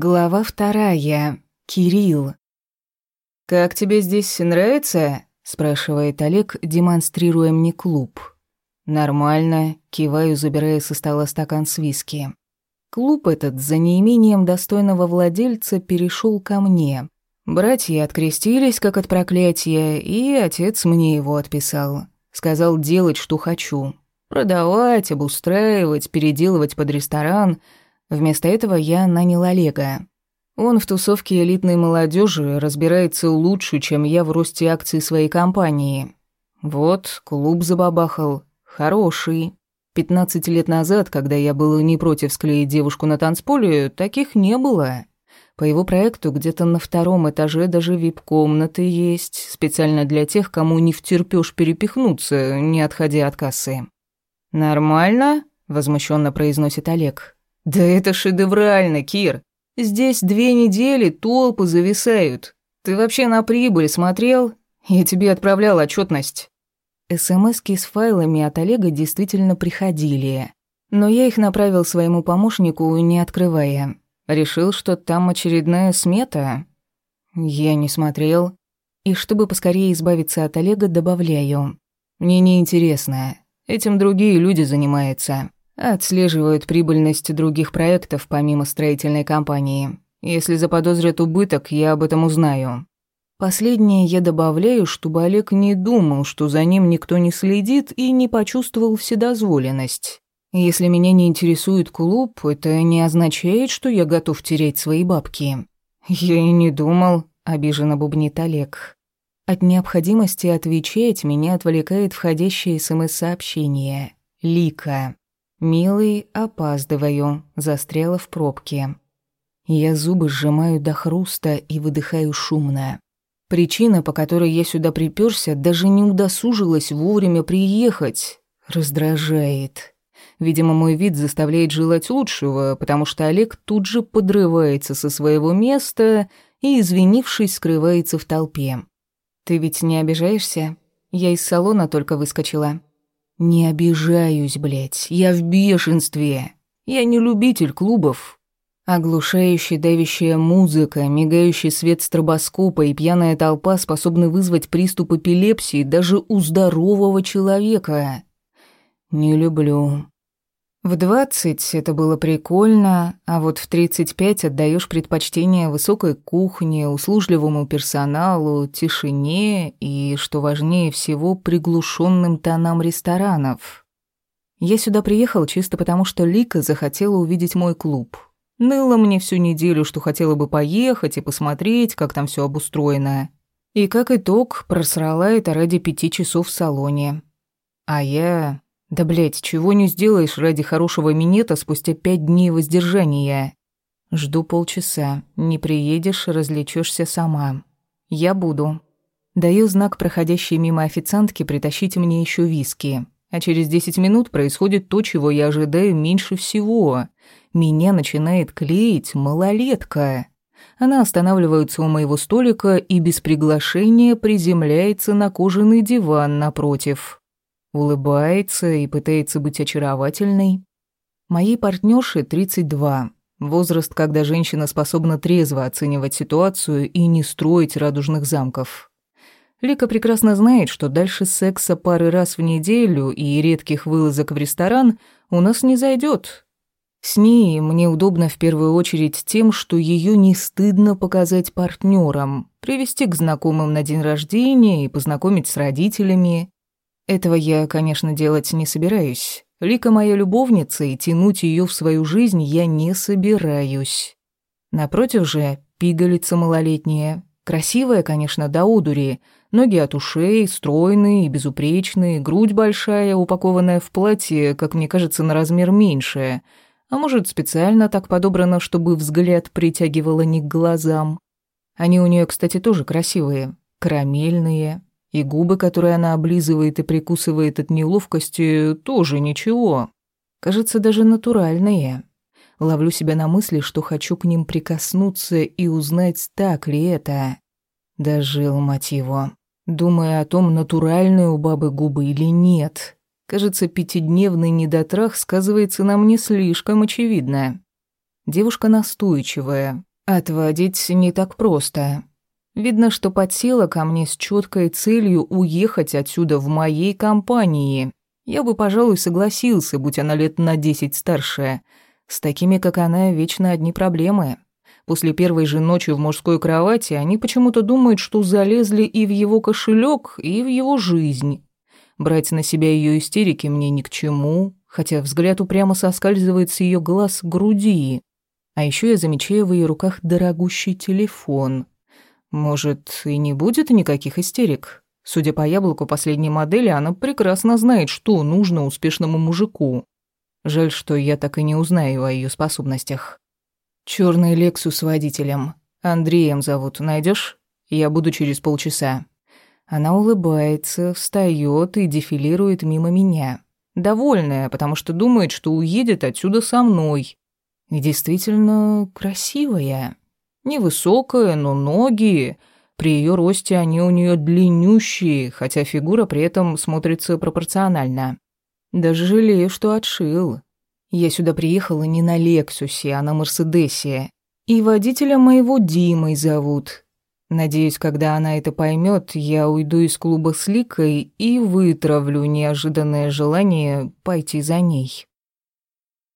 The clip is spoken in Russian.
Глава вторая. Кирилл. «Как тебе здесь нравится?» – спрашивает Олег, демонстрируя мне клуб. «Нормально», – киваю, забирая со стола стакан с виски. Клуб этот, за неимением достойного владельца, перешел ко мне. Братья открестились, как от проклятия, и отец мне его отписал. Сказал делать, что хочу. Продавать, обустраивать, переделывать под ресторан – Вместо этого я нанял Олега. Он в тусовке элитной молодежи разбирается лучше, чем я в росте акций своей компании. Вот, клуб забабахал. Хороший. 15 лет назад, когда я был не против склеить девушку на танцполе, таких не было. По его проекту где-то на втором этаже даже вип-комнаты есть, специально для тех, кому не втерпёшь перепихнуться, не отходя от кассы. «Нормально?» – возмущенно произносит Олег. Да это шедеврально, Кир. Здесь две недели толпы зависают. Ты вообще на прибыль смотрел? Я тебе отправлял отчетность. СМСки с файлами от Олега действительно приходили, но я их направил своему помощнику, не открывая. Решил, что там очередная смета. Я не смотрел. И чтобы поскорее избавиться от Олега, добавляю. Мне неинтересно. Этим другие люди занимаются отслеживают прибыльность других проектов помимо строительной компании. Если заподозрят убыток, я об этом узнаю. Последнее я добавляю, чтобы Олег не думал, что за ним никто не следит и не почувствовал вседозволенность. Если меня не интересует клуб, это не означает, что я готов терять свои бабки. Я и не думал, обиженно бубнит Олег. От необходимости отвечать меня отвлекает входящее СМС-сообщение. Лика. «Милый, опаздываю», застряла в пробке. Я зубы сжимаю до хруста и выдыхаю шумно. Причина, по которой я сюда припёрся, даже не удосужилась вовремя приехать. Раздражает. Видимо, мой вид заставляет желать лучшего, потому что Олег тут же подрывается со своего места и, извинившись, скрывается в толпе. «Ты ведь не обижаешься? Я из салона только выскочила». Не обижаюсь, блядь, я в бешенстве. Я не любитель клубов. Оглушающая давящая музыка, мигающий свет стробоскопа и пьяная толпа способны вызвать приступ эпилепсии даже у здорового человека. Не люблю. В 20 это было прикольно, а вот в 35 отдаешь предпочтение высокой кухне, услужливому персоналу, тишине и, что важнее всего, приглушенным тонам ресторанов. Я сюда приехал чисто потому, что Лика захотела увидеть мой клуб. Ныла мне всю неделю, что хотела бы поехать и посмотреть, как там все обустроено. И как итог, просрала это ради пяти часов в салоне. А я да блять, чего не сделаешь ради хорошего минета спустя пять дней воздержания. Жду полчаса. Не приедешь, развлечешься сама. Я буду. Даю знак проходящей мимо официантки притащить мне еще виски. А через 10 минут происходит то, чего я ожидаю меньше всего. Меня начинает клеить малолетка. Она останавливается у моего столика и без приглашения приземляется на кожаный диван напротив улыбается и пытается быть очаровательной. Моей партнерше 32, возраст, когда женщина способна трезво оценивать ситуацию и не строить радужных замков. Лика прекрасно знает, что дальше секса пары раз в неделю и редких вылазок в ресторан у нас не зайдет. С ней мне удобно в первую очередь тем, что ее не стыдно показать партнерам, привести к знакомым на день рождения и познакомить с родителями. Этого я, конечно, делать не собираюсь. Лика моя любовница, и тянуть ее в свою жизнь я не собираюсь. Напротив же, пигалица малолетняя. Красивая, конечно, до удури. Ноги от ушей, стройные и безупречные, грудь большая, упакованная в платье, как мне кажется, на размер меньше. А может, специально так подобрано, чтобы взгляд притягивало не к глазам. Они у нее, кстати, тоже красивые. Карамельные, и губы, которые она облизывает и прикусывает от неловкости, тоже ничего. Кажется, даже натуральные. Ловлю себя на мысли, что хочу к ним прикоснуться и узнать, так ли это. Дожил, мать его. Думая о том, натуральные у бабы губы или нет. Кажется, пятидневный недотрах сказывается на мне слишком очевидно. Девушка настойчивая. Отводить не так просто. Видно, что подсела ко мне с четкой целью уехать отсюда в моей компании. Я бы, пожалуй, согласился, будь она лет на десять старше. С такими, как она, вечно одни проблемы. После первой же ночи в мужской кровати они почему-то думают, что залезли и в его кошелек, и в его жизнь. Брать на себя ее истерики мне ни к чему, хотя взгляд упрямо соскальзывает с ее глаз к груди. А еще я замечаю в ее руках дорогущий телефон — может, и не будет никаких истерик? Судя по яблоку последней модели, она прекрасно знает, что нужно успешному мужику. Жаль, что я так и не узнаю о ее способностях. Черный лексу с водителем. Андреем зовут, найдешь? Я буду через полчаса. Она улыбается, встает и дефилирует мимо меня. Довольная, потому что думает, что уедет отсюда со мной. И действительно красивая. Невысокая, но ноги. При ее росте они у нее длиннющие, хотя фигура при этом смотрится пропорционально. Даже жалею, что отшил. Я сюда приехала не на Лексусе, а на Мерседесе. И водителя моего Димой зовут. Надеюсь, когда она это поймет, я уйду из клуба с Ликой и вытравлю неожиданное желание пойти за ней.